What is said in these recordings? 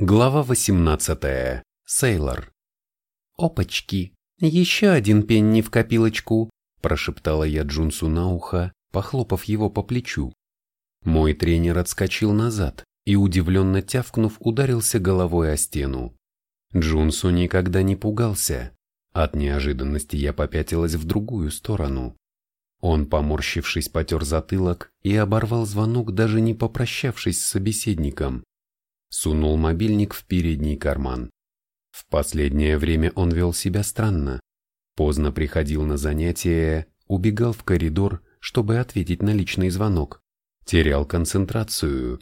Глава 18. Сейлор. «Опачки, еще один пенни в копилочку», – прошептала я Джунсу на ухо, похлопав его по плечу. Мой тренер отскочил назад и, удивленно тявкнув, ударился головой о стену. Джунсу никогда не пугался. От неожиданности я попятилась в другую сторону. Он, поморщившись, потер затылок и оборвал звонок, даже не попрощавшись с собеседником. Сунул мобильник в передний карман. В последнее время он вел себя странно. Поздно приходил на занятия, убегал в коридор, чтобы ответить на личный звонок. Терял концентрацию.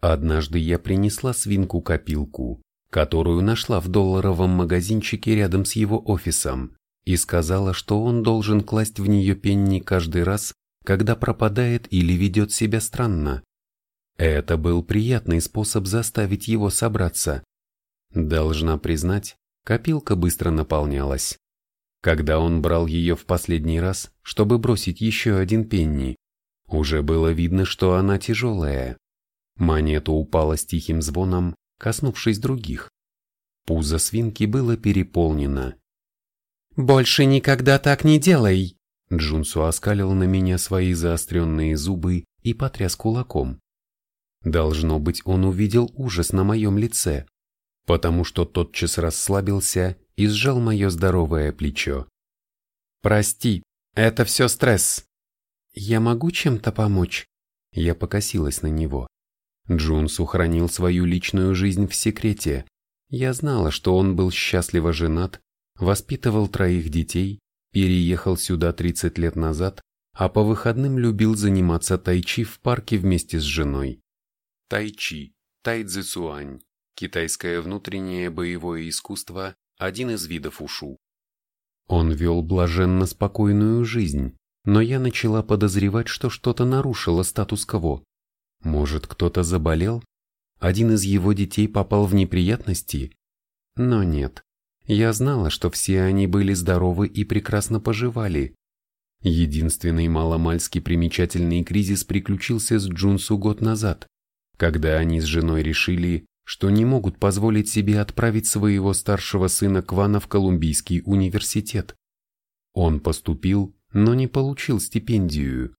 Однажды я принесла свинку-копилку, которую нашла в долларовом магазинчике рядом с его офисом, и сказала, что он должен класть в нее пенни каждый раз, когда пропадает или ведет себя странно. Это был приятный способ заставить его собраться. Должна признать, копилка быстро наполнялась. Когда он брал ее в последний раз, чтобы бросить еще один пенни, уже было видно, что она тяжелая. Монета упала с тихим звоном, коснувшись других. Пузо свинки было переполнено. «Больше никогда так не делай!» Джунсу оскалил на меня свои заостренные зубы и потряс кулаком. Должно быть, он увидел ужас на моем лице, потому что тотчас расслабился и сжал мое здоровое плечо. «Прости, это все стресс». «Я могу чем-то помочь?» Я покосилась на него. Джунс ухранил свою личную жизнь в секрете. Я знала, что он был счастливо женат, воспитывал троих детей, переехал сюда 30 лет назад, а по выходным любил заниматься тайчи в парке вместе с женой. Тайчи, тайцзисуань, китайское внутреннее боевое искусство, один из видов ушу. Он вел блаженно спокойную жизнь, но я начала подозревать, что что-то нарушило статус-кво. Может, кто-то заболел? Один из его детей попал в неприятности? Но нет. Я знала, что все они были здоровы и прекрасно поживали. Единственный маломальски примечательный кризис приключился с Джунсу год назад когда они с женой решили, что не могут позволить себе отправить своего старшего сына Квана в Колумбийский университет. Он поступил, но не получил стипендию.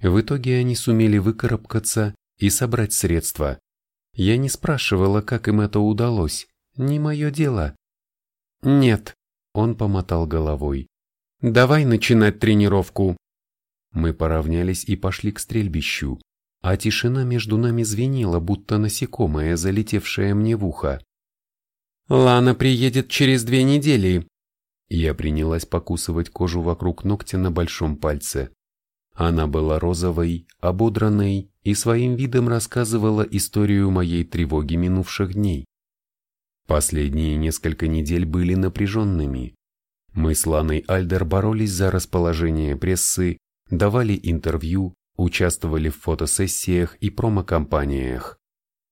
В итоге они сумели выкарабкаться и собрать средства. Я не спрашивала, как им это удалось, не мое дело. «Нет», — он помотал головой. «Давай начинать тренировку». Мы поравнялись и пошли к стрельбищу а тишина между нами звенела, будто насекомое, залетевшее мне в ухо. «Лана приедет через две недели». Я принялась покусывать кожу вокруг ногтя на большом пальце. Она была розовой, ободранной и своим видом рассказывала историю моей тревоги минувших дней. Последние несколько недель были напряженными. Мы с Ланой Альдер боролись за расположение прессы, давали интервью, участвовали в фотосессиях и промо-компаниях.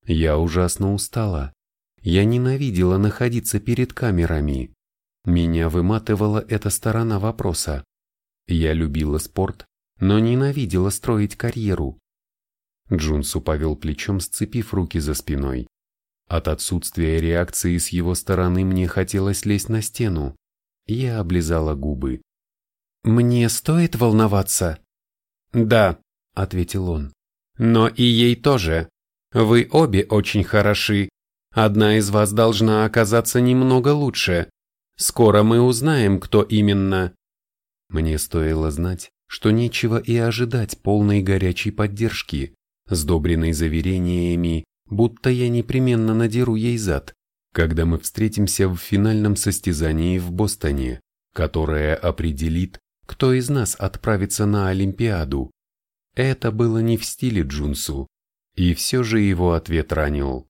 Я ужасно устала. Я ненавидела находиться перед камерами. Меня выматывала эта сторона вопроса. Я любила спорт, но ненавидела строить карьеру. Джунсу повел плечом, сцепив руки за спиной. От отсутствия реакции с его стороны мне хотелось лезть на стену. Я облизала губы. «Мне стоит волноваться?» «Да», — ответил он. «Но и ей тоже. Вы обе очень хороши. Одна из вас должна оказаться немного лучше. Скоро мы узнаем, кто именно». Мне стоило знать, что нечего и ожидать полной горячей поддержки, сдобренной заверениями, будто я непременно надеру ей зад, когда мы встретимся в финальном состязании в Бостоне, которое определит, кто из нас отправится на Олимпиаду. Это было не в стиле Джунсу, и все же его ответ ранил.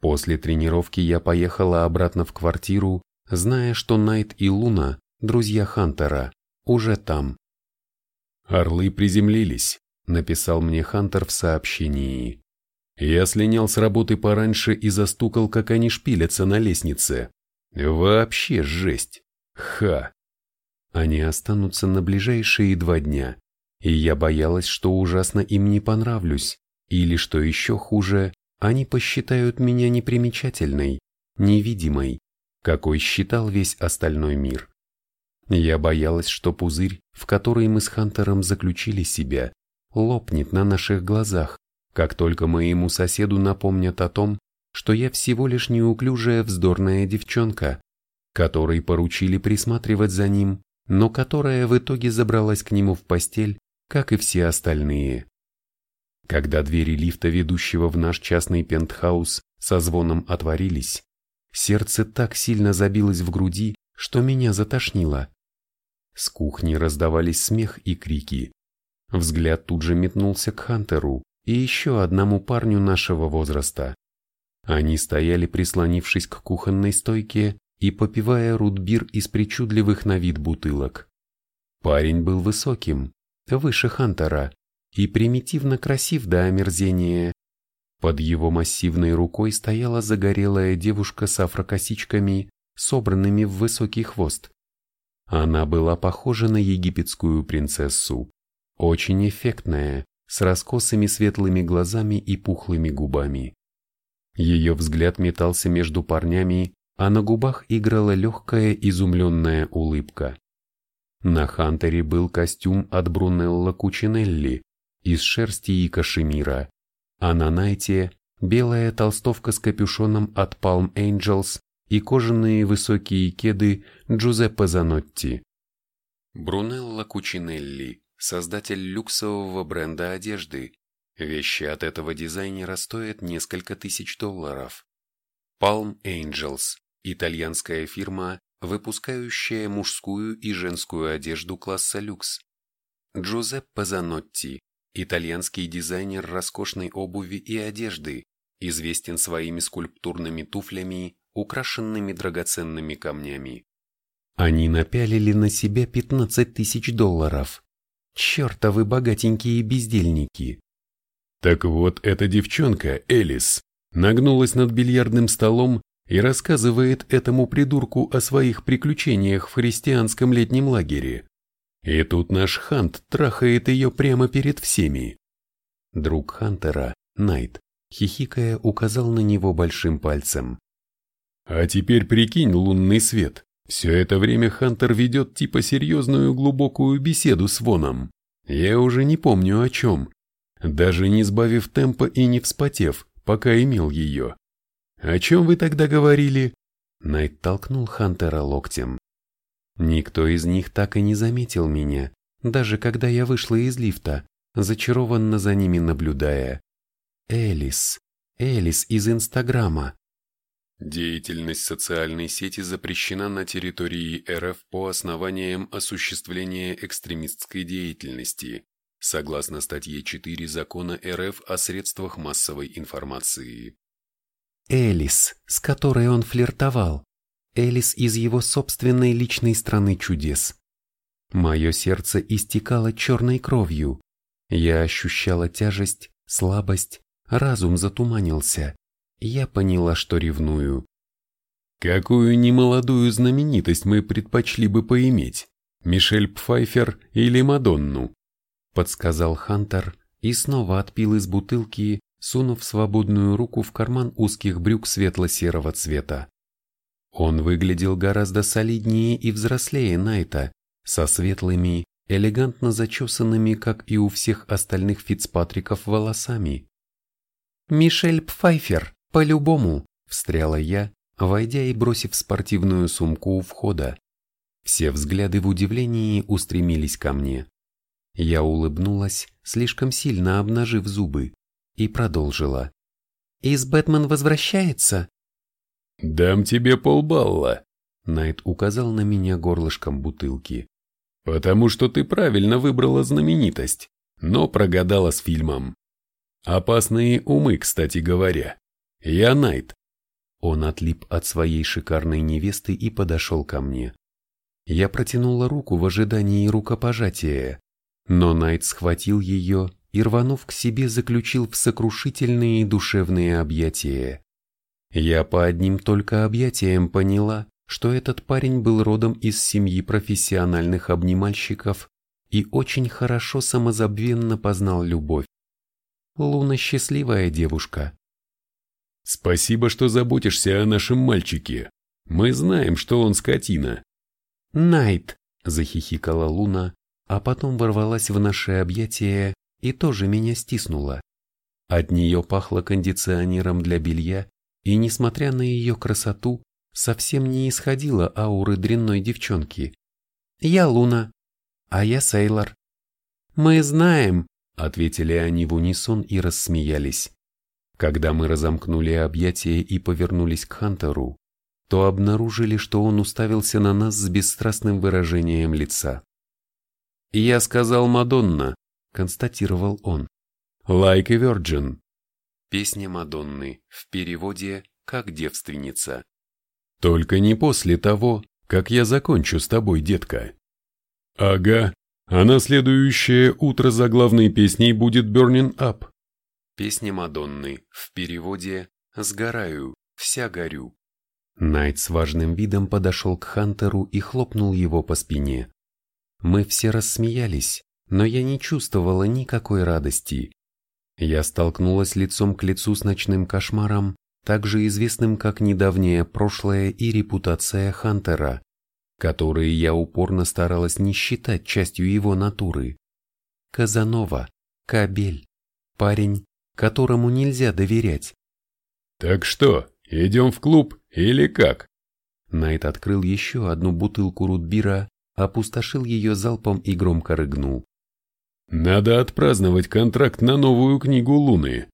После тренировки я поехала обратно в квартиру, зная, что Найт и Луна, друзья Хантера, уже там. «Орлы приземлились», — написал мне Хантер в сообщении. Я слинял с работы пораньше и застукал, как они шпилятся на лестнице. Вообще жесть. Ха. Они останутся на ближайшие два дня и я боялась, что ужасно им не понравлюсь, или, что еще хуже, они посчитают меня непримечательной, невидимой, какой считал весь остальной мир. Я боялась, что пузырь, в который мы с Хантером заключили себя, лопнет на наших глазах, как только моему соседу напомнят о том, что я всего лишь неуклюжая вздорная девчонка, которой поручили присматривать за ним, но которая в итоге забралась к нему в постель, как и все остальные. Когда двери лифта, ведущего в наш частный пентхаус, со звоном отворились, сердце так сильно забилось в груди, что меня затошнило. С кухни раздавались смех и крики. Взгляд тут же метнулся к Хантеру и еще одному парню нашего возраста. Они стояли, прислонившись к кухонной стойке и попивая рудбир из причудливых на вид бутылок. Парень был высоким, выше Хантера, и примитивно красив до омерзения. Под его массивной рукой стояла загорелая девушка с афрокосичками, собранными в высокий хвост. Она была похожа на египетскую принцессу, очень эффектная, с раскосыми светлыми глазами и пухлыми губами. Ее взгляд метался между парнями, а на губах играла легкая изумленная улыбка. На Хантере был костюм от Брунелла Кучинелли из шерсти и кашемира, а на Найте белая толстовка с капюшоном от Palm Angels и кожаные высокие кеды Джузеппе Занотти. Брунелло Кучинелли, создатель люксового бренда одежды. Вещи от этого дизайнера стоят несколько тысяч долларов. Palm Angels – итальянская фирма, выпускающая мужскую и женскую одежду класса люкс. Джузеппе Занотти – итальянский дизайнер роскошной обуви и одежды, известен своими скульптурными туфлями, украшенными драгоценными камнями. Они напялили на себя 15 тысяч долларов. Чертовы богатенькие бездельники. Так вот, эта девчонка, Элис, нагнулась над бильярдным столом и рассказывает этому придурку о своих приключениях в христианском летнем лагере. И тут наш Хант трахает ее прямо перед всеми. Друг Хантера, Найт, хихикая, указал на него большим пальцем. А теперь прикинь лунный свет. Все это время Хантер ведет типа серьезную глубокую беседу с Воном. Я уже не помню о чем. Даже не сбавив темпа и не вспотев, пока имел ее. О чем вы тогда говорили? Найт толкнул Хантера локтем. Никто из них так и не заметил меня, даже когда я вышла из лифта, зачарованно за ними наблюдая. Элис, Элис из Инстаграма. Деятельность социальной сети запрещена на территории РФ по основаниям осуществления экстремистской деятельности, согласно статье 4 Закона РФ о средствах массовой информации. Элис, с которой он флиртовал. Элис из его собственной личной страны чудес. Мое сердце истекало черной кровью. Я ощущала тяжесть, слабость, разум затуманился я поняла, что ревную. Какую немолодую знаменитость мы предпочли бы поиметь? Мишель Пфайфер или Мадонну? Подсказал Хантер и снова отпил из бутылки, сунув свободную руку в карман узких брюк светло-серого цвета. Он выглядел гораздо солиднее и взрослее Найта, со светлыми, элегантно зачесанными, как и у всех остальных Фицпатриков, волосами. «Мишель Пфайфер», «По-любому», — встряла я, войдя и бросив спортивную сумку у входа. Все взгляды в удивлении устремились ко мне. Я улыбнулась, слишком сильно обнажив зубы, и продолжила. «Из Бэтмен возвращается?» «Дам тебе полбалла», — Найт указал на меня горлышком бутылки. «Потому что ты правильно выбрала знаменитость, но прогадала с фильмом. Опасные умы, кстати говоря. «Я Найт». Он отлип от своей шикарной невесты и подошел ко мне. Я протянула руку в ожидании рукопожатия, но Найт схватил ее и, рванув к себе, заключил в сокрушительные душевные объятия. Я по одним только объятиям поняла, что этот парень был родом из семьи профессиональных обнимальщиков и очень хорошо самозабвенно познал любовь. Луна счастливая девушка, Спасибо, что заботишься о нашем мальчике. Мы знаем, что он скотина. Найт, захихикала Луна, а потом ворвалась в наше объятие и тоже меня стиснула. От нее пахло кондиционером для белья, и, несмотря на ее красоту, совсем не исходила ауры дрянной девчонки. «Я Луна, а я Сейлор». «Мы знаем», — ответили они в унисон и рассмеялись. Когда мы разомкнули объятия и повернулись к Хантеру, то обнаружили, что он уставился на нас с бесстрастным выражением лица. «Я сказал Мадонна», — констатировал он. «Like a Virgin». Песня Мадонны, в переводе «как девственница». «Только не после того, как я закончу с тобой, детка». «Ага, а на следующее утро за главной песней будет Burning Up». Песня Мадонны, в переводе «Сгораю, вся горю». Найт с важным видом подошел к Хантеру и хлопнул его по спине. Мы все рассмеялись, но я не чувствовала никакой радости. Я столкнулась лицом к лицу с ночным кошмаром, также известным как недавнее прошлое и репутация Хантера, которые я упорно старалась не считать частью его натуры. Казанова, Кабель, парень, которому нельзя доверять. «Так что, идем в клуб или как?» Найт открыл еще одну бутылку рутбира, опустошил ее залпом и громко рыгнул. «Надо отпраздновать контракт на новую книгу Луны.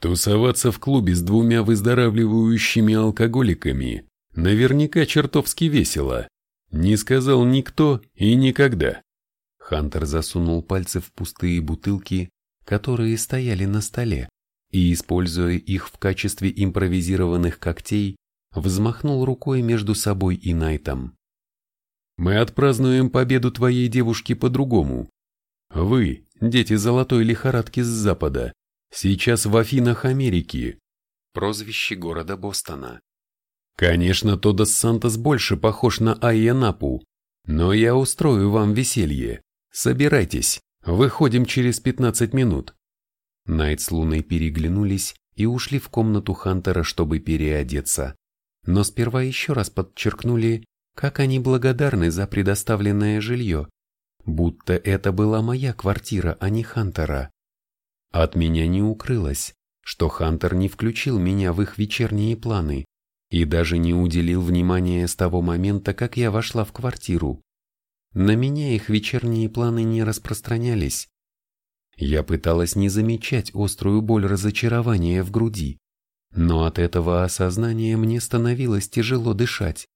Тусоваться в клубе с двумя выздоравливающими алкоголиками наверняка чертовски весело. Не сказал никто и никогда». Хантер засунул пальцы в пустые бутылки, которые стояли на столе, и, используя их в качестве импровизированных когтей, взмахнул рукой между собой и Найтом. «Мы отпразднуем победу твоей девушки по-другому. Вы, дети золотой лихорадки с запада, сейчас в Афинах Америки». Прозвище города Бостона. Конечно, Тодос Сантос больше похож на Айянапу, но я устрою вам веселье. Собирайтесь. Выходим через 15 минут. Найт с Луной переглянулись и ушли в комнату Хантера, чтобы переодеться. Но сперва еще раз подчеркнули, как они благодарны за предоставленное жилье, будто это была моя квартира, а не Хантера. От меня не укрылось, что Хантер не включил меня в их вечерние планы и даже не уделил внимания с того момента, как я вошла в квартиру. На меня их вечерние планы не распространялись. Я пыталась не замечать острую боль разочарования в груди, но от этого осознания мне становилось тяжело дышать.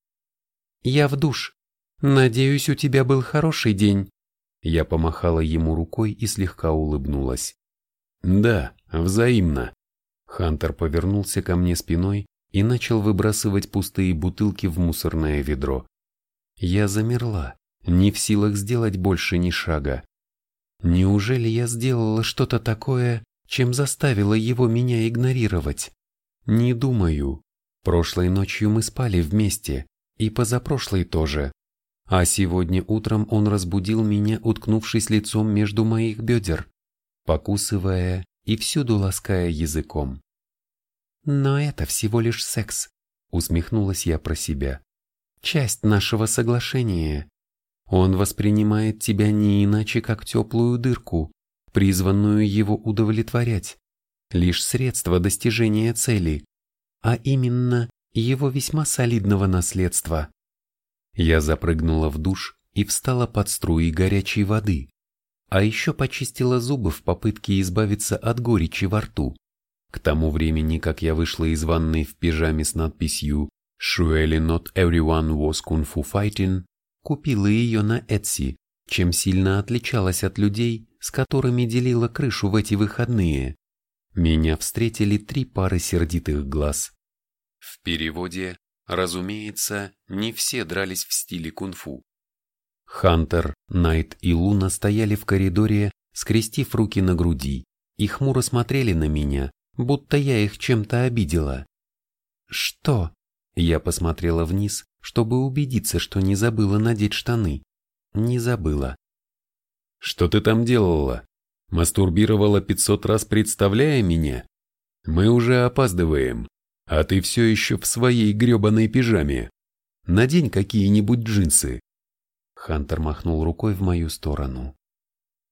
«Я в душ. Надеюсь, у тебя был хороший день». Я помахала ему рукой и слегка улыбнулась. «Да, взаимно». Хантер повернулся ко мне спиной и начал выбрасывать пустые бутылки в мусорное ведро. Я замерла, не в силах сделать больше ни шага. Неужели я сделала что-то такое, чем заставила его меня игнорировать? Не думаю. Прошлой ночью мы спали вместе, и позапрошлой тоже. А сегодня утром он разбудил меня, уткнувшись лицом между моих бедер, покусывая и всюду лаская языком. Но это всего лишь секс, усмехнулась я про себя. Часть нашего соглашения. Он воспринимает тебя не иначе, как теплую дырку, призванную его удовлетворять, лишь средство достижения цели, а именно его весьма солидного наследства. Я запрыгнула в душ и встала под струи горячей воды, а еще почистила зубы в попытке избавиться от горечи во рту. К тому времени, как я вышла из ванной в пижаме с надписью «Surely not everyone was kung fu fighting», Купила ее на Etsy, чем сильно отличалась от людей, с которыми делила крышу в эти выходные. Меня встретили три пары сердитых глаз. В переводе, разумеется, не все дрались в стиле кунг-фу. Хантер, Найт и Луна стояли в коридоре, скрестив руки на груди, и хмуро смотрели на меня, будто я их чем-то обидела. «Что?» Я посмотрела вниз, чтобы убедиться, что не забыла надеть штаны. Не забыла. «Что ты там делала? Мастурбировала пятьсот раз, представляя меня?» Мы уже опаздываем, а ты все еще в своей гребаной пижаме. Надень какие-нибудь джинсы. Хантер махнул рукой в мою сторону.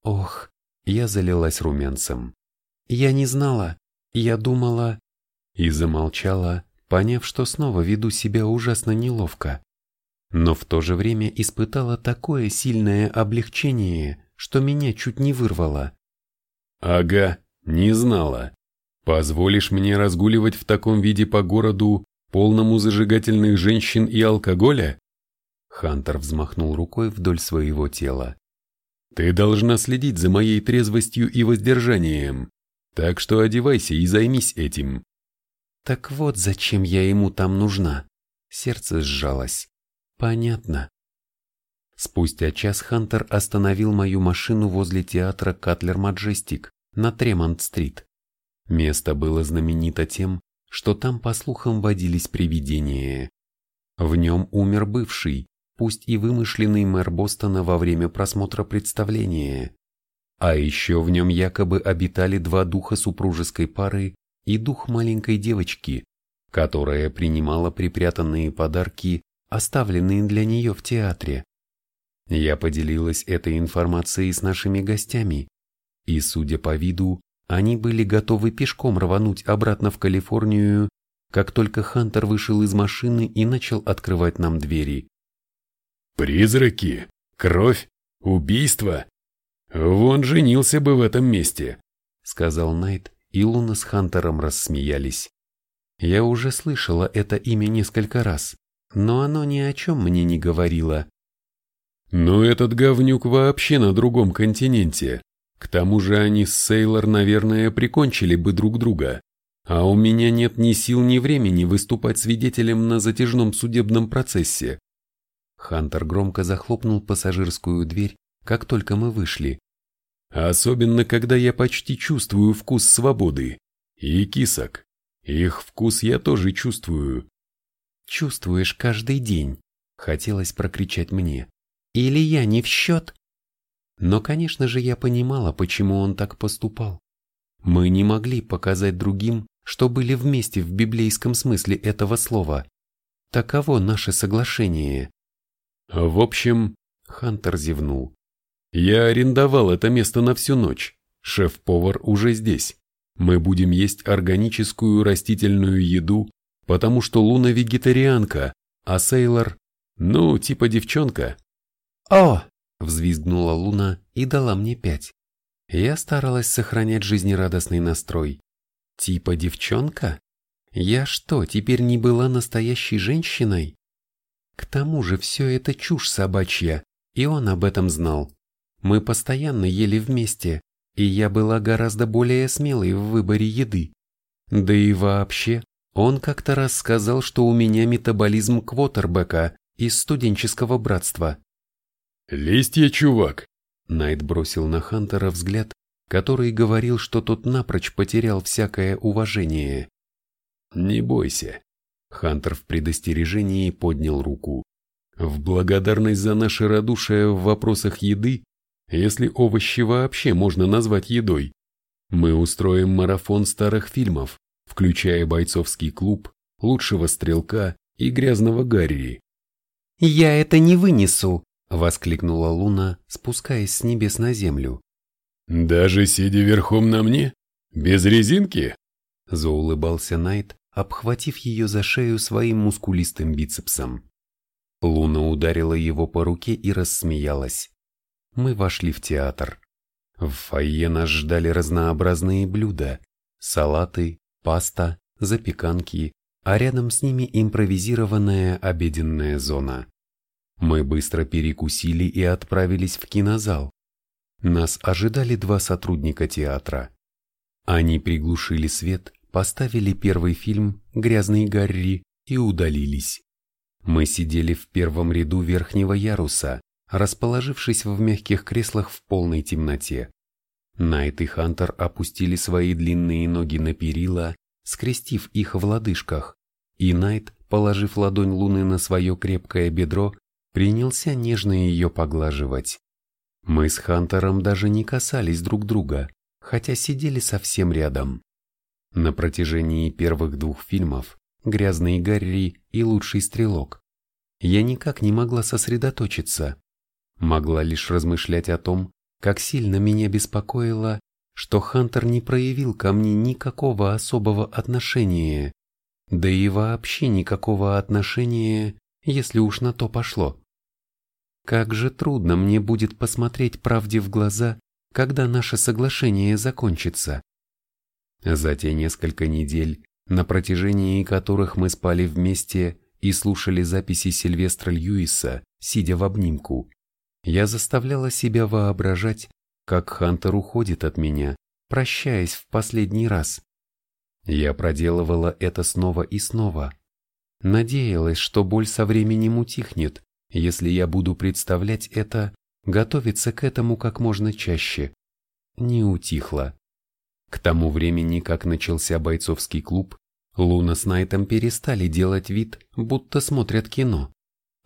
Ох, я залилась румянцем. Я не знала, я думала... И замолчала, поняв, что снова веду себя ужасно неловко. Но в то же время испытала такое сильное облегчение, что меня чуть не вырвало. «Ага, не знала. Позволишь мне разгуливать в таком виде по городу, полному зажигательных женщин и алкоголя?» Хантер взмахнул рукой вдоль своего тела. «Ты должна следить за моей трезвостью и воздержанием, так что одевайся и займись этим». Так вот зачем я ему там нужна. Сердце сжалось. Понятно. Спустя час Хантер остановил мою машину возле театра Катлер Маджестик на Тремонт-стрит. Место было знаменито тем, что там, по слухам, водились привидения. В нем умер бывший, пусть и вымышленный мэр Бостона во время просмотра представления. А еще в нем якобы обитали два духа супружеской пары и дух маленькой девочки, которая принимала припрятанные подарки, оставленные для нее в театре. Я поделилась этой информацией с нашими гостями, и, судя по виду, они были готовы пешком рвануть обратно в Калифорнию, как только Хантер вышел из машины и начал открывать нам двери. «Призраки? Кровь? Убийство? Вон женился бы в этом месте», — сказал Найт, и Луна с Хантером рассмеялись. Я уже слышала это имя несколько раз, но оно ни о чем мне не говорило. Но этот говнюк вообще на другом континенте. К тому же они с Сейлор, наверное, прикончили бы друг друга. А у меня нет ни сил, ни времени выступать свидетелем на затяжном судебном процессе. Хантер громко захлопнул пассажирскую дверь, как только мы вышли. Особенно, когда я почти чувствую вкус свободы. И кисок. Их вкус я тоже чувствую. Чувствуешь каждый день, хотелось прокричать мне. Или я не в счет? Но, конечно же, я понимала, почему он так поступал. Мы не могли показать другим, что были вместе в библейском смысле этого слова. Таково наше соглашение. В общем, Хантер зевнул. Я арендовал это место на всю ночь. Шеф-повар уже здесь. Мы будем есть органическую растительную еду, потому что Луна вегетарианка, а Сейлор, ну, типа девчонка. «О!» – взвизгнула Луна и дала мне пять. Я старалась сохранять жизнерадостный настрой. Типа девчонка? Я что, теперь не была настоящей женщиной? К тому же все это чушь собачья, и он об этом знал. Мы постоянно ели вместе, и я была гораздо более смелой в выборе еды. Да и вообще, он как-то раз сказал, что у меня метаболизм квотербека из студенческого братства. «Листья, чувак!» Найт бросил на Хантера взгляд, который говорил, что тот напрочь потерял всякое уважение. «Не бойся». Хантер в предостережении поднял руку. «В благодарность за наше радушие в вопросах еды если овощи вообще можно назвать едой. Мы устроим марафон старых фильмов, включая «Бойцовский клуб», «Лучшего стрелка» и «Грязного Гарри». «Я это не вынесу!» — воскликнула Луна, спускаясь с небес на землю. «Даже сидя верхом на мне? Без резинки?» — заулыбался Найт, обхватив ее за шею своим мускулистым бицепсом. Луна ударила его по руке и рассмеялась мы вошли в театр. В фойе нас ждали разнообразные блюда, салаты, паста, запеканки, а рядом с ними импровизированная обеденная зона. Мы быстро перекусили и отправились в кинозал. Нас ожидали два сотрудника театра. Они приглушили свет, поставили первый фильм «Грязный Гарри» и удалились. Мы сидели в первом ряду верхнего яруса, расположившись в мягких креслах в полной темноте. Найт и Хантер опустили свои длинные ноги на перила, скрестив их в лодыжках, и Найт, положив ладонь Луны на свое крепкое бедро, принялся нежно ее поглаживать. Мы с Хантером даже не касались друг друга, хотя сидели совсем рядом. На протяжении первых двух фильмов «Грязный Гарри» и «Лучший стрелок» я никак не могла сосредоточиться. Могла лишь размышлять о том, как сильно меня беспокоило, что Хантер не проявил ко мне никакого особого отношения, да и вообще никакого отношения, если уж на то пошло. Как же трудно мне будет посмотреть правде в глаза, когда наше соглашение закончится. За те несколько недель, на протяжении которых мы спали вместе и слушали записи Сильвестра Льюиса, сидя в обнимку, я заставляла себя воображать, как Хантер уходит от меня, прощаясь в последний раз. Я проделывала это снова и снова. Надеялась, что боль со временем утихнет, если я буду представлять это, готовиться к этому как можно чаще. Не утихла. К тому времени, как начался бойцовский клуб, Луна с Найтом перестали делать вид, будто смотрят кино.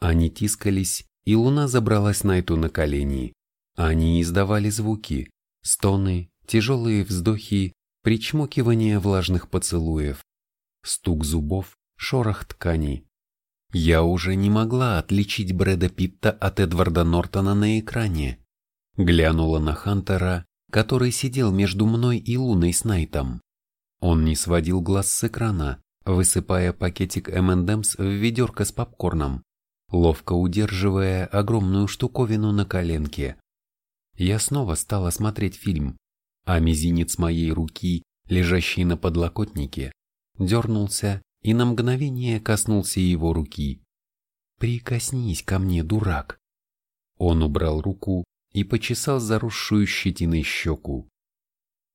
Они тискались, и Луна забралась Найту на колени. Они издавали звуки, стоны, тяжелые вздохи, причмокивание влажных поцелуев, стук зубов, шорох тканей. Я уже не могла отличить Брэда Питта от Эдварда Нортона на экране. Глянула на Хантера, который сидел между мной и Луной с Найтом. Он не сводил глаз с экрана, высыпая пакетик M&M's в ведерко с попкорном, ловко удерживая огромную штуковину на коленке. Я снова стала смотреть фильм, а мизинец моей руки, лежащий на подлокотнике, дернулся и на мгновение коснулся его руки. «Прикоснись ко мне, дурак!» Он убрал руку и почесал заросшую щетиной щеку.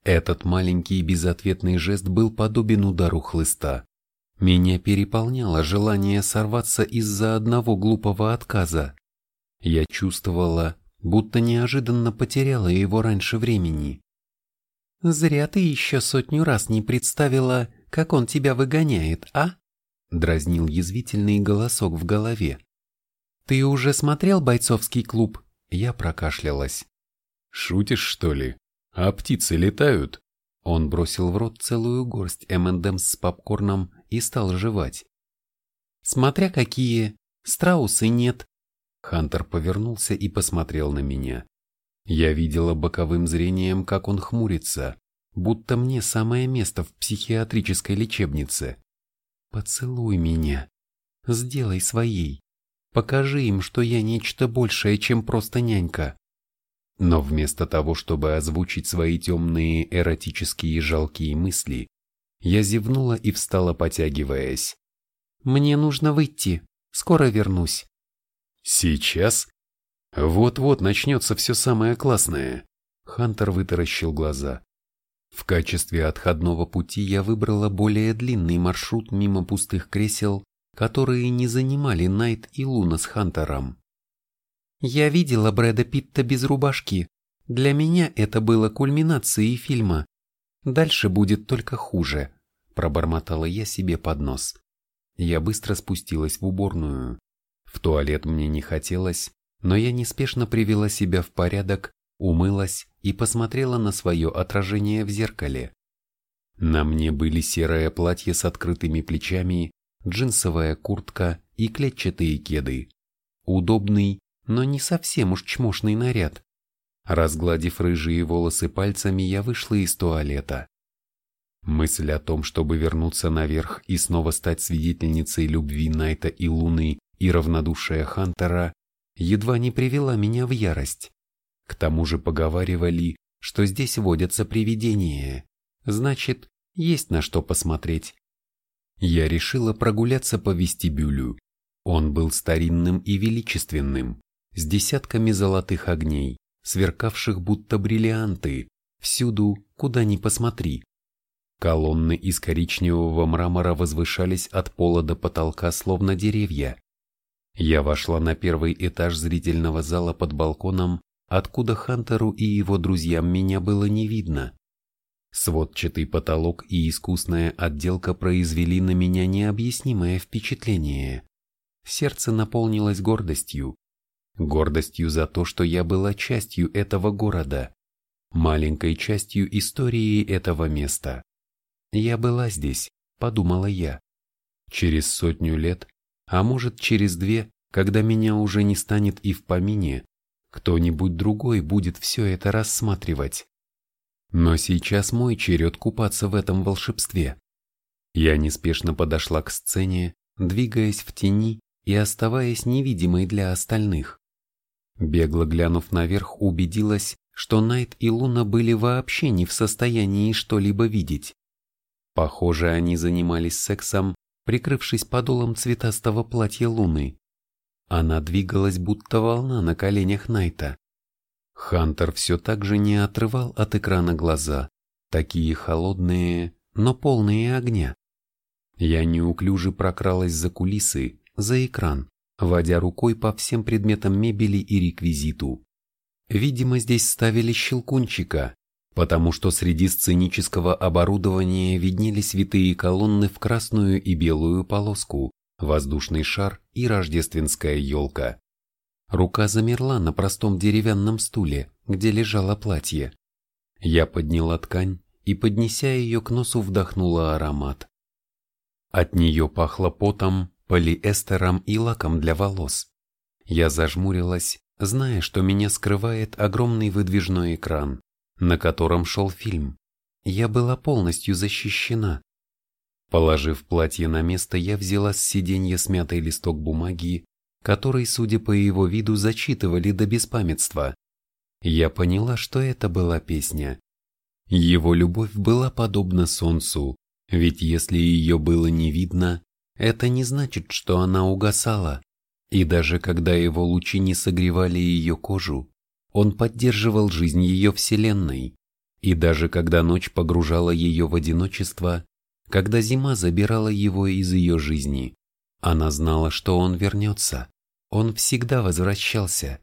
Этот маленький безответный жест был подобен удару хлыста. Меня переполняло желание сорваться из-за одного глупого отказа. Я чувствовала, будто неожиданно потеряла его раньше времени. «Зря ты еще сотню раз не представила, как он тебя выгоняет, а?» Дразнил язвительный голосок в голове. «Ты уже смотрел бойцовский клуб?» Я прокашлялась. «Шутишь, что ли? А птицы летают?» Он бросил в рот целую горсть M&M's с попкорном и стал жевать. «Смотря какие. Страусы нет». Хантер повернулся и посмотрел на меня. Я видела боковым зрением, как он хмурится, будто мне самое место в психиатрической лечебнице. Поцелуй меня. Сделай своей. Покажи им, что я нечто большее, чем просто нянька. Но вместо того, чтобы озвучить свои темные эротические жалкие мысли, я зевнула и встала, потягиваясь. «Мне нужно выйти. Скоро вернусь». «Сейчас?» «Вот-вот начнется все самое классное». Хантер вытаращил глаза. В качестве отходного пути я выбрала более длинный маршрут мимо пустых кресел, которые не занимали Найт и Луна с Хантером. Я видела Брэда Питта без рубашки. Для меня это было кульминацией фильма. Дальше будет только хуже, пробормотала я себе под нос. Я быстро спустилась в уборную. В туалет мне не хотелось, но я неспешно привела себя в порядок умылась и посмотрела на свое отражение в зеркале. На мне были серое платье с открытыми плечами, джинсовая куртка и клетчатые кеды. Удобный, но не совсем уж чмошный наряд. Разгладив рыжие волосы пальцами, я вышла из туалета. Мысль о том, чтобы вернуться наверх и снова стать свидетельницей любви Найта и Луны и равнодушия Хантера, едва не привела меня в ярость. К тому же поговаривали, что здесь водятся привидения. Значит, есть на что посмотреть. Я решила прогуляться по вестибюлю. Он был старинным и величественным, с десятками золотых огней, сверкавших будто бриллианты, всюду, куда ни посмотри. Колонны из коричневого мрамора возвышались от пола до потолка, словно деревья. Я вошла на первый этаж зрительного зала под балконом откуда Хантеру и его друзьям меня было не видно. Сводчатый потолок и искусная отделка произвели на меня необъяснимое впечатление. Сердце наполнилось гордостью. Гордостью за то, что я была частью этого города, маленькой частью истории этого места. Я была здесь, подумала я. Через сотню лет, а может через две, когда меня уже не станет и в помине, кто-нибудь другой будет все это рассматривать. Но сейчас мой черед купаться в этом волшебстве. Я неспешно подошла к сцене, двигаясь в тени и оставаясь невидимой для остальных. Бегло глянув наверх, убедилась, что Найт и Луна были вообще не в состоянии что-либо видеть. Похоже, они занимались сексом, прикрывшись подолом цветастого платья Луны. Она двигалась, будто волна на коленях Найта. Хантер все так же не отрывал от экрана глаза, такие холодные, но полные огня. Я неуклюже прокралась за кулисы, за экран, водя рукой по всем предметам мебели и реквизиту. Видимо, здесь ставили щелкунчика, потому что среди сценического оборудования виднелись витые колонны в красную и белую полоску, воздушный шар и рождественская елка. Рука замерла на простом деревянном стуле, где лежало платье. Я подняла ткань и, поднеся ее к носу, вдохнула аромат. От нее пахло потом, полиэстером и лаком для волос. Я зажмурилась, зная, что меня скрывает огромный выдвижной экран, на котором шел фильм. Я была полностью защищена. Положив платье на место, я взяла с сиденья смятый листок бумаги, который, судя по его виду, зачитывали до беспамятства. Я поняла, что это была песня. Его любовь была подобна солнцу, ведь если ее было не видно, это не значит, что она угасала. И даже когда его лучи не согревали ее кожу, он поддерживал жизнь ее вселенной. И даже когда ночь погружала ее в одиночество, когда зима забирала его из ее жизни, она знала, что он вернется. Он всегда возвращался,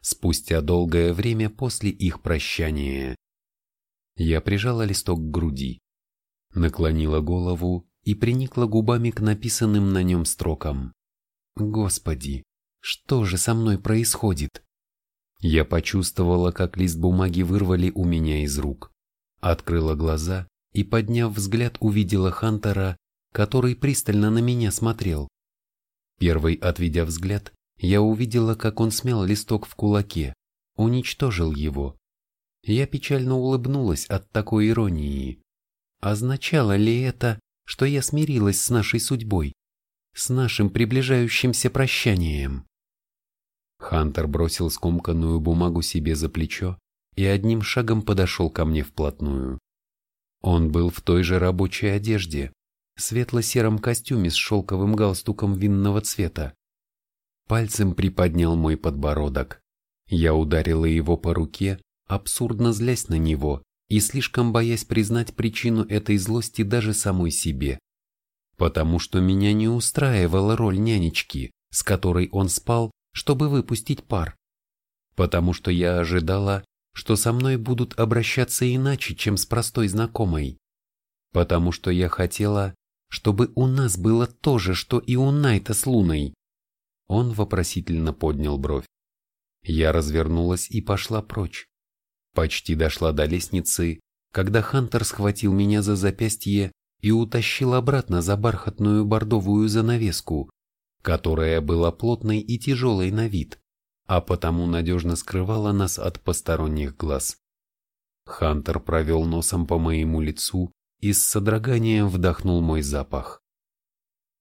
спустя долгое время после их прощания. Я прижала листок к груди, наклонила голову и приникла губами к написанным на нем строкам. Господи, что же со мной происходит? Я почувствовала, как лист бумаги вырвали у меня из рук. Открыла глаза и, подняв взгляд, увидела Хантера, который пристально на меня смотрел. Первый, отведя взгляд, я увидела, как он смял листок в кулаке, уничтожил его. Я печально улыбнулась от такой иронии. Означало ли это, что я смирилась с нашей судьбой? с нашим приближающимся прощанием. Хантер бросил скомканную бумагу себе за плечо и одним шагом подошел ко мне вплотную. Он был в той же рабочей одежде, светло-сером костюме с шелковым галстуком винного цвета. Пальцем приподнял мой подбородок. Я ударила его по руке, абсурдно злясь на него и слишком боясь признать причину этой злости даже самой себе потому что меня не устраивала роль нянечки, с которой он спал, чтобы выпустить пар, потому что я ожидала, что со мной будут обращаться иначе, чем с простой знакомой, потому что я хотела, чтобы у нас было то же, что и у Найта с Луной. Он вопросительно поднял бровь. Я развернулась и пошла прочь. Почти дошла до лестницы, когда Хантер схватил меня за запястье и утащил обратно за бархатную бордовую занавеску, которая была плотной и тяжелой на вид, а потому надежно скрывала нас от посторонних глаз. Хантер провел носом по моему лицу и с содроганием вдохнул мой запах.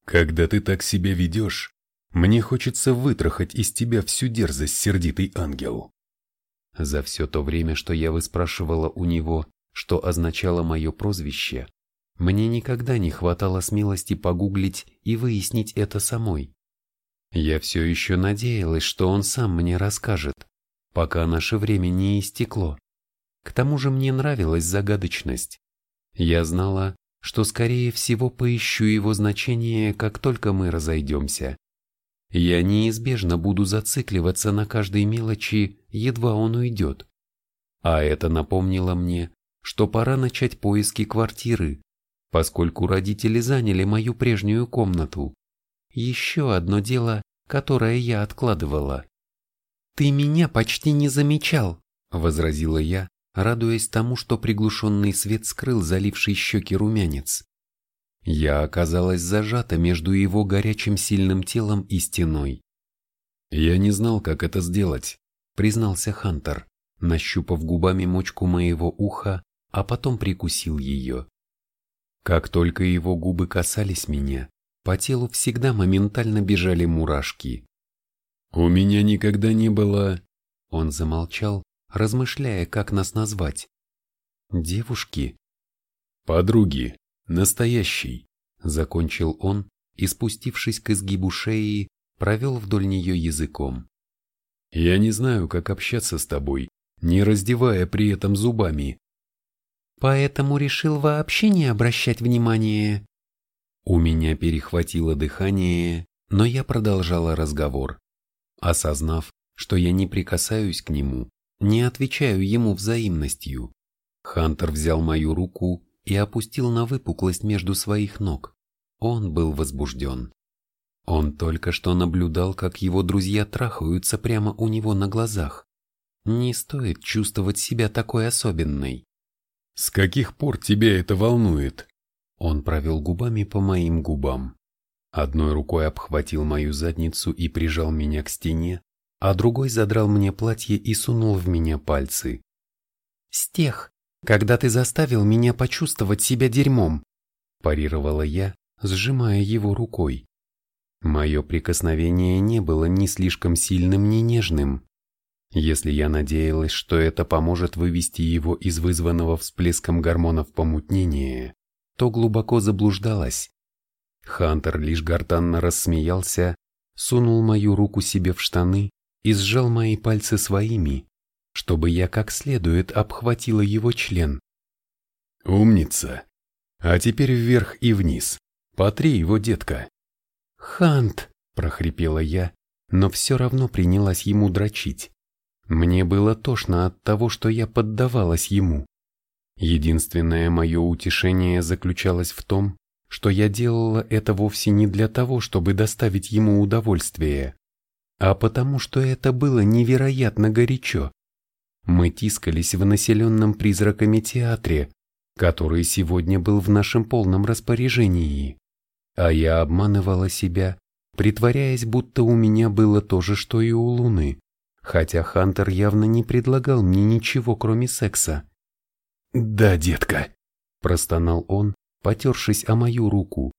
«Когда ты так себя ведешь, мне хочется вытрахать из тебя всю дерзость, сердитый ангел». За все то время, что я выспрашивала у него, что означало мое прозвище, мне никогда не хватало смелости погуглить и выяснить это самой. Я все еще надеялась, что он сам мне расскажет, пока наше время не истекло. К тому же мне нравилась загадочность. Я знала, что скорее всего поищу его значение, как только мы разойдемся. Я неизбежно буду зацикливаться на каждой мелочи, едва он уйдет. А это напомнило мне, что пора начать поиски квартиры, поскольку родители заняли мою прежнюю комнату. Еще одно дело, которое я откладывала. «Ты меня почти не замечал», — возразила я, радуясь тому, что приглушенный свет скрыл заливший щеки румянец. Я оказалась зажата между его горячим сильным телом и стеной. «Я не знал, как это сделать», — признался Хантер, нащупав губами мочку моего уха, а потом прикусил ее. Как только его губы касались меня, по телу всегда моментально бежали мурашки. «У меня никогда не было...» Он замолчал, размышляя, как нас назвать. «Девушки?» «Подруги, настоящий», — закончил он и, спустившись к изгибу шеи, провел вдоль нее языком. «Я не знаю, как общаться с тобой, не раздевая при этом зубами». «Поэтому решил вообще не обращать внимания». У меня перехватило дыхание, но я продолжала разговор. Осознав, что я не прикасаюсь к нему, не отвечаю ему взаимностью, Хантер взял мою руку и опустил на выпуклость между своих ног. Он был возбужден. Он только что наблюдал, как его друзья трахаются прямо у него на глазах. Не стоит чувствовать себя такой особенной. «С каких пор тебя это волнует?» Он провел губами по моим губам. Одной рукой обхватил мою задницу и прижал меня к стене, а другой задрал мне платье и сунул в меня пальцы. «С тех, когда ты заставил меня почувствовать себя дерьмом», парировала я, сжимая его рукой. Мое прикосновение не было ни слишком сильным, ни нежным. Если я надеялась, что это поможет вывести его из вызванного всплеском гормонов помутнения, то глубоко заблуждалась. Хантер лишь гортанно рассмеялся, сунул мою руку себе в штаны и сжал мои пальцы своими, чтобы я как следует обхватила его член. «Умница! А теперь вверх и вниз. Потри его, детка!» «Хант!» – прохрипела я, но все равно принялась ему дрочить. Мне было тошно от того, что я поддавалась ему. Единственное мое утешение заключалось в том, что я делала это вовсе не для того, чтобы доставить ему удовольствие, а потому что это было невероятно горячо. Мы тискались в населенном призраками театре, который сегодня был в нашем полном распоряжении, а я обманывала себя, притворяясь, будто у меня было то же, что и у Луны, хотя Хантер явно не предлагал мне ничего, кроме секса. «Да, детка», – простонал он, потершись о мою руку.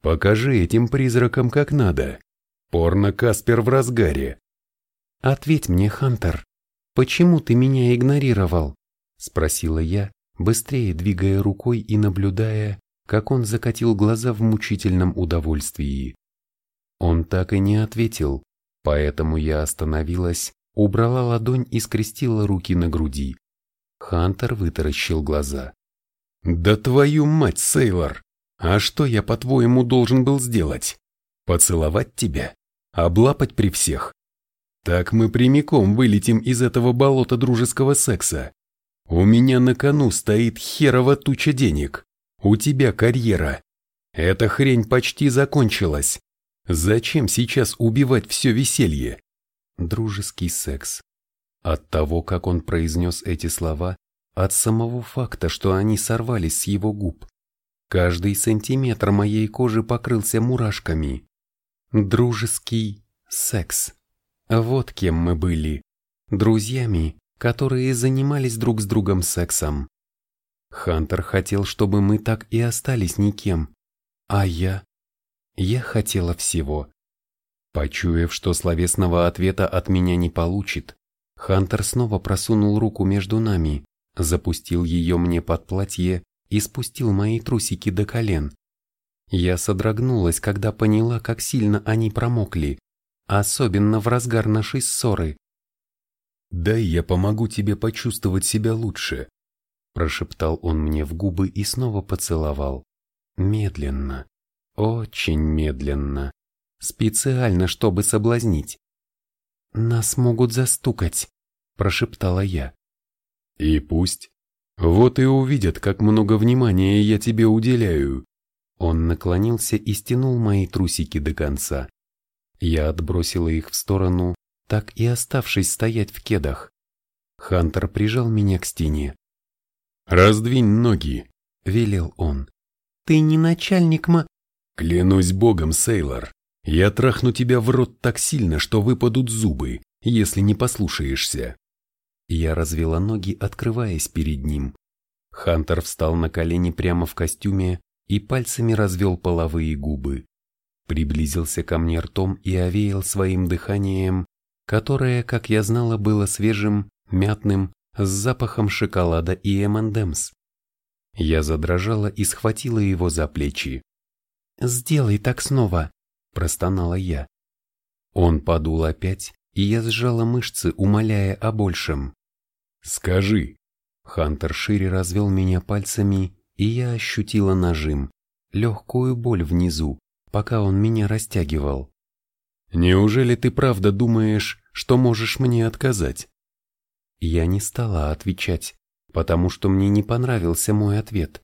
«Покажи этим призракам как надо. Порно Каспер в разгаре». «Ответь мне, Хантер, почему ты меня игнорировал?» – спросила я, быстрее двигая рукой и наблюдая, как он закатил глаза в мучительном удовольствии. Он так и не ответил, поэтому я остановилась, убрала ладонь и скрестила руки на груди. Хантер вытаращил глаза. «Да твою мать, Сейлор! А что я, по-твоему, должен был сделать? Поцеловать тебя? Облапать при всех? Так мы прямиком вылетим из этого болота дружеского секса. У меня на кону стоит херова туча денег. У тебя карьера. Эта хрень почти закончилась. Зачем сейчас убивать все веселье? Дружеский секс. От того, как он произнес эти слова, от самого факта, что они сорвались с его губ. Каждый сантиметр моей кожи покрылся мурашками. Дружеский секс. Вот кем мы были. Друзьями, которые занимались друг с другом сексом. Хантер хотел, чтобы мы так и остались никем. А я? Я хотела всего. Почуяв, что словесного ответа от меня не получит, Хантер снова просунул руку между нами, запустил ее мне под платье и спустил мои трусики до колен. Я содрогнулась, когда поняла, как сильно они промокли, особенно в разгар нашей ссоры. «Дай я помогу тебе почувствовать себя лучше», прошептал он мне в губы и снова поцеловал. Медленно, очень медленно, специально, чтобы соблазнить. «Нас могут застукать», – прошептала я. «И пусть. Вот и увидят, как много внимания я тебе уделяю». Он наклонился и стянул мои трусики до конца. Я отбросила их в сторону, так и оставшись стоять в кедах. Хантер прижал меня к стене. «Раздвинь ноги», — велел он. «Ты не начальник ма...» «Клянусь богом, Сейлор, я трахну тебя в рот так сильно, что выпадут зубы, если не послушаешься». Я развела ноги, открываясь перед ним. Хантер встал на колени прямо в костюме и пальцами развел половые губы. Приблизился ко мне ртом и овеял своим дыханием, которое, как я знала, было свежим, мятным, с запахом шоколада и M&M's. Я задрожала и схватила его за плечи. «Сделай так снова», – простонала я. Он подул опять, и я сжала мышцы, умоляя о большем. «Скажи». Хантер шире развел меня пальцами, и я ощутила нажим, легкую боль внизу, пока он меня растягивал. «Неужели ты правда думаешь, что можешь мне отказать?» Я не стала отвечать, потому что мне не понравился мой ответ.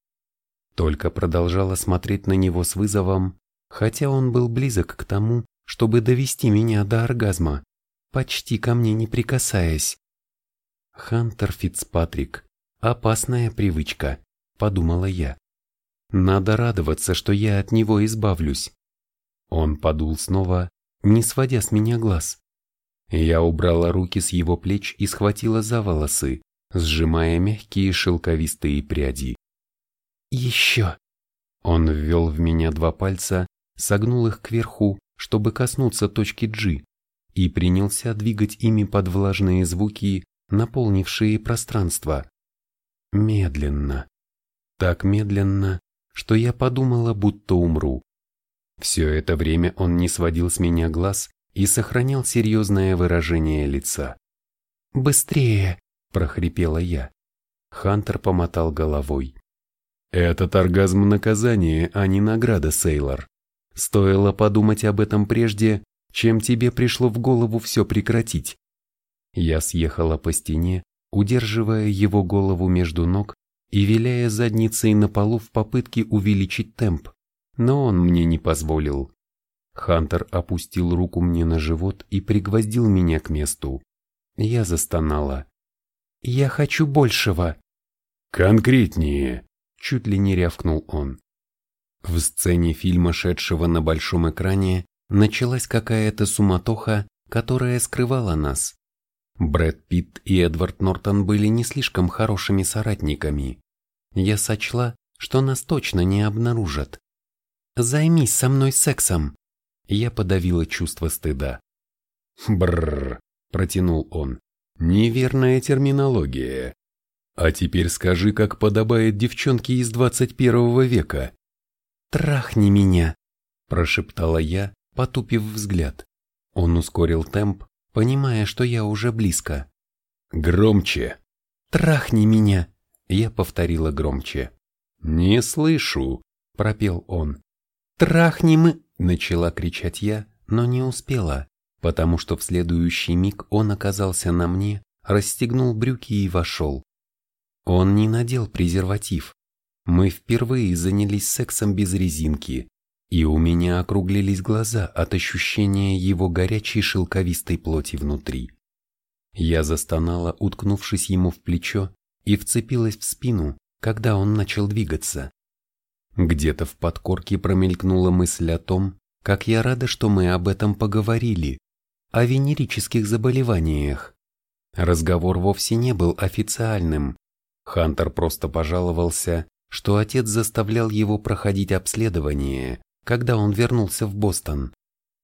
Только продолжала смотреть на него с вызовом, хотя он был близок к тому, чтобы довести меня до оргазма, почти ко мне не прикасаясь. Хантер Фицпатрик. Опасная привычка, подумала я. Надо радоваться, что я от него избавлюсь. Он подул снова, не сводя с меня глаз. Я убрала руки с его плеч и схватила за волосы, сжимая мягкие шелковистые пряди. «Еще!» Он ввел в меня два пальца, согнул их кверху, чтобы коснуться точки G, и принялся двигать ими под влажные звуки, наполнившие пространство. Медленно. Так медленно, что я подумала, будто умру. Все это время он не сводил с меня глаз и сохранял серьезное выражение лица. «Быстрее!» – прохрипела я. Хантер помотал головой. «Этот оргазм наказание, а не награда, Сейлор. Стоило подумать об этом прежде, чем тебе пришло в голову все прекратить. Я съехала по стене, удерживая его голову между ног и виляя задницей на полу в попытке увеличить темп, но он мне не позволил. Хантер опустил руку мне на живот и пригвоздил меня к месту. Я застонала. «Я хочу большего!» «Конкретнее!» — чуть ли не рявкнул он. В сцене фильма, шедшего на большом экране, началась какая-то суматоха, которая скрывала нас. Брэд Питт и Эдвард Нортон были не слишком хорошими соратниками. Я сочла, что нас точно не обнаружат. «Займись со мной сексом!» Я подавила чувство стыда. «Брррр», — протянул он, — «неверная терминология. А теперь скажи, как подобает девчонке из двадцать первого века». «Трахни меня», — прошептала я, потупив взгляд. Он ускорил темп, понимая, что я уже близко. «Громче!» «Трахни меня!» Я повторила громче. «Не слышу!» — пропел он. «Трахни мы!» — начала кричать я, но не успела, потому что в следующий миг он оказался на мне, расстегнул брюки и вошел. Он не надел презерватив. Мы впервые занялись сексом без резинки, и у меня округлились глаза от ощущения его горячей шелковистой плоти внутри. Я застонала, уткнувшись ему в плечо, и вцепилась в спину, когда он начал двигаться. Где-то в подкорке промелькнула мысль о том, как я рада, что мы об этом поговорили, о венерических заболеваниях. Разговор вовсе не был официальным. Хантер просто пожаловался, что отец заставлял его проходить обследование, когда он вернулся в Бостон.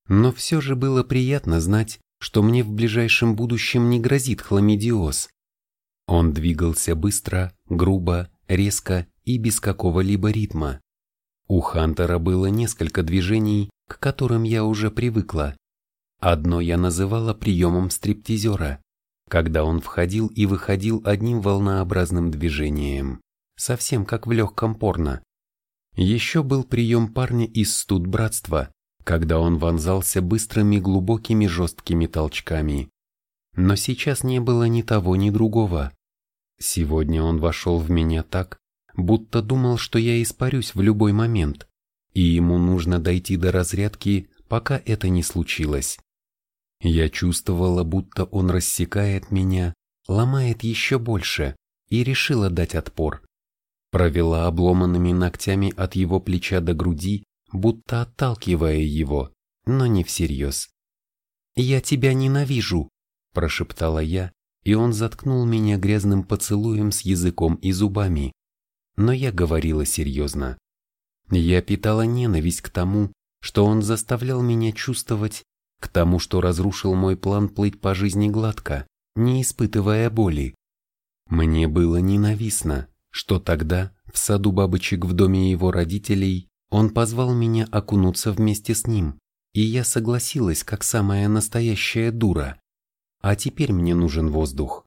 Но все же было приятно знать, что мне в ближайшем будущем не грозит хламидиоз. Он двигался быстро, грубо, резко и без какого-либо ритма. У Хантера было несколько движений, к которым я уже привыкла. Одно я называла приемом стриптизера, когда он входил и выходил одним волнообразным движением, совсем как в легком порно. Еще был прием парня из студбратства, когда он вонзался быстрыми глубокими жесткими толчками. Но сейчас не было ни того, ни другого. Сегодня он вошел в меня так, будто думал, что я испарюсь в любой момент, и ему нужно дойти до разрядки, пока это не случилось. Я чувствовала, будто он рассекает меня, ломает еще больше, и решила дать отпор. Провела обломанными ногтями от его плеча до груди, будто отталкивая его, но не всерьез. «Я тебя ненавижу», – прошептала я, и он заткнул меня грязным поцелуем с языком и зубами. Но я говорила серьезно. Я питала ненависть к тому, что он заставлял меня чувствовать, к тому, что разрушил мой план плыть по жизни гладко, не испытывая боли. Мне было ненавистно, что тогда, в саду бабочек в доме его родителей, он позвал меня окунуться вместе с ним, и я согласилась, как самая настоящая дура. А теперь мне нужен воздух.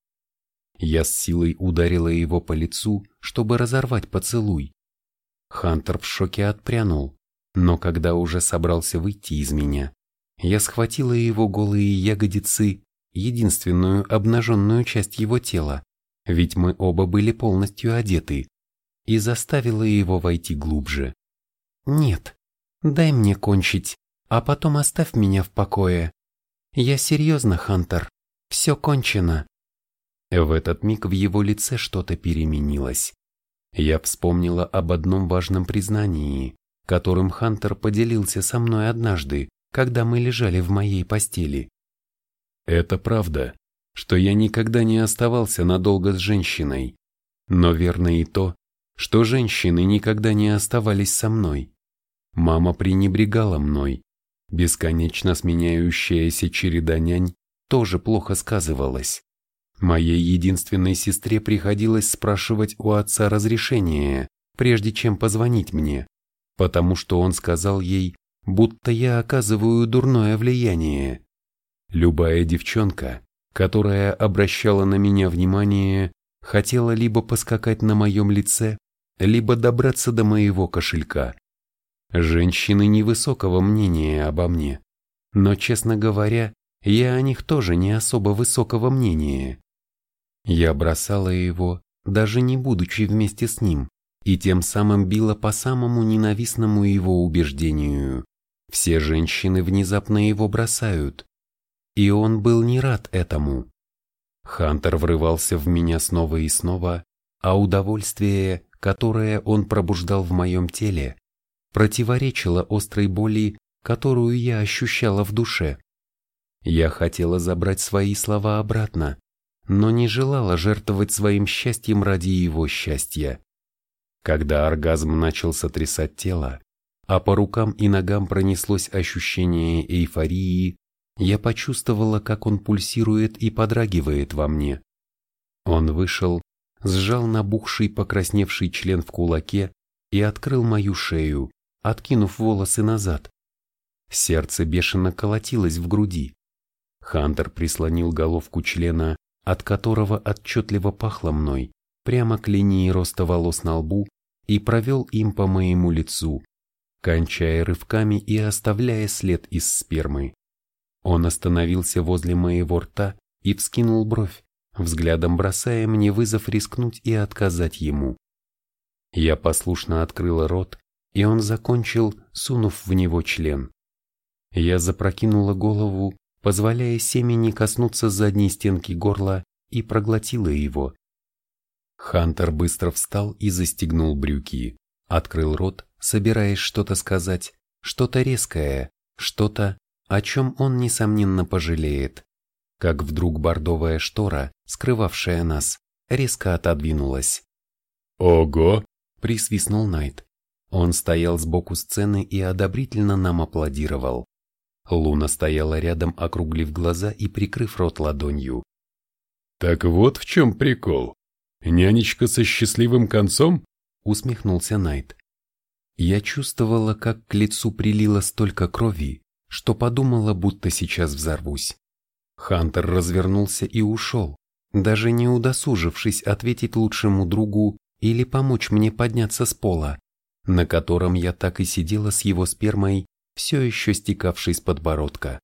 Я с силой ударила его по лицу, чтобы разорвать поцелуй. Хантер в шоке отпрянул, но когда уже собрался выйти из меня, я схватила его голые ягодицы, единственную обнаженную часть его тела, ведь мы оба были полностью одеты, и заставила его войти глубже. «Нет, дай мне кончить, а потом оставь меня в покое. Я серьезно, Хантер, все кончено». В этот миг в его лице что-то переменилось. Я вспомнила об одном важном признании, которым Хантер поделился со мной однажды, когда мы лежали в моей постели. Это правда, что я никогда не оставался надолго с женщиной, но верно и то, что женщины никогда не оставались со мной. Мама пренебрегала мной. Бесконечно сменяющаяся череда нянь тоже плохо сказывалась. Моей единственной сестре приходилось спрашивать у отца разрешения, прежде чем позвонить мне, потому что он сказал ей, будто я оказываю дурное влияние. Любая девчонка, которая обращала на меня внимание, хотела либо поскакать на моем лице, либо добраться до моего кошелька. Женщины невысокого мнения обо мне, но, честно говоря, я о них тоже не особо высокого мнения. Я бросала его, даже не будучи вместе с ним, и тем самым била по самому ненавистному его убеждению. Все женщины внезапно его бросают, и он был не рад этому. Хантер врывался в меня снова и снова, а удовольствие, которое он пробуждал в моем теле, противоречило острой боли, которую я ощущала в душе. Я хотела забрать свои слова обратно, но не желала жертвовать своим счастьем ради его счастья. Когда оргазм начал сотрясать тело, а по рукам и ногам пронеслось ощущение эйфории, я почувствовала, как он пульсирует и подрагивает во мне. Он вышел, сжал набухший покрасневший член в кулаке и открыл мою шею, откинув волосы назад. Сердце бешено колотилось в груди. Хантер прислонил головку члена, от которого отчетливо пахло мной, прямо к линии роста волос на лбу и провел им по моему лицу, кончая рывками и оставляя след из спермы. Он остановился возле моего рта и вскинул бровь, взглядом бросая мне вызов рискнуть и отказать ему. Я послушно открыла рот, и он закончил, сунув в него член. Я запрокинула голову, позволяя семени коснуться задней стенки горла и проглотила его. Хантер быстро встал и застегнул брюки, открыл рот, собираясь что-то сказать, что-то резкое, что-то, о чем он, несомненно, пожалеет. Как вдруг бордовая штора, скрывавшая нас, резко отодвинулась. «Ого!» – присвистнул Найт. Он стоял сбоку сцены и одобрительно нам аплодировал. Луна стояла рядом, округлив глаза и прикрыв рот ладонью. «Так вот в чем прикол. Нянечка со счастливым концом?» – усмехнулся Найт. Я чувствовала, как к лицу прилило столько крови, что подумала, будто сейчас взорвусь. Хантер развернулся и ушел, даже не удосужившись ответить лучшему другу или помочь мне подняться с пола, на котором я так и сидела с его спермой, все еще стекавшей с подбородка.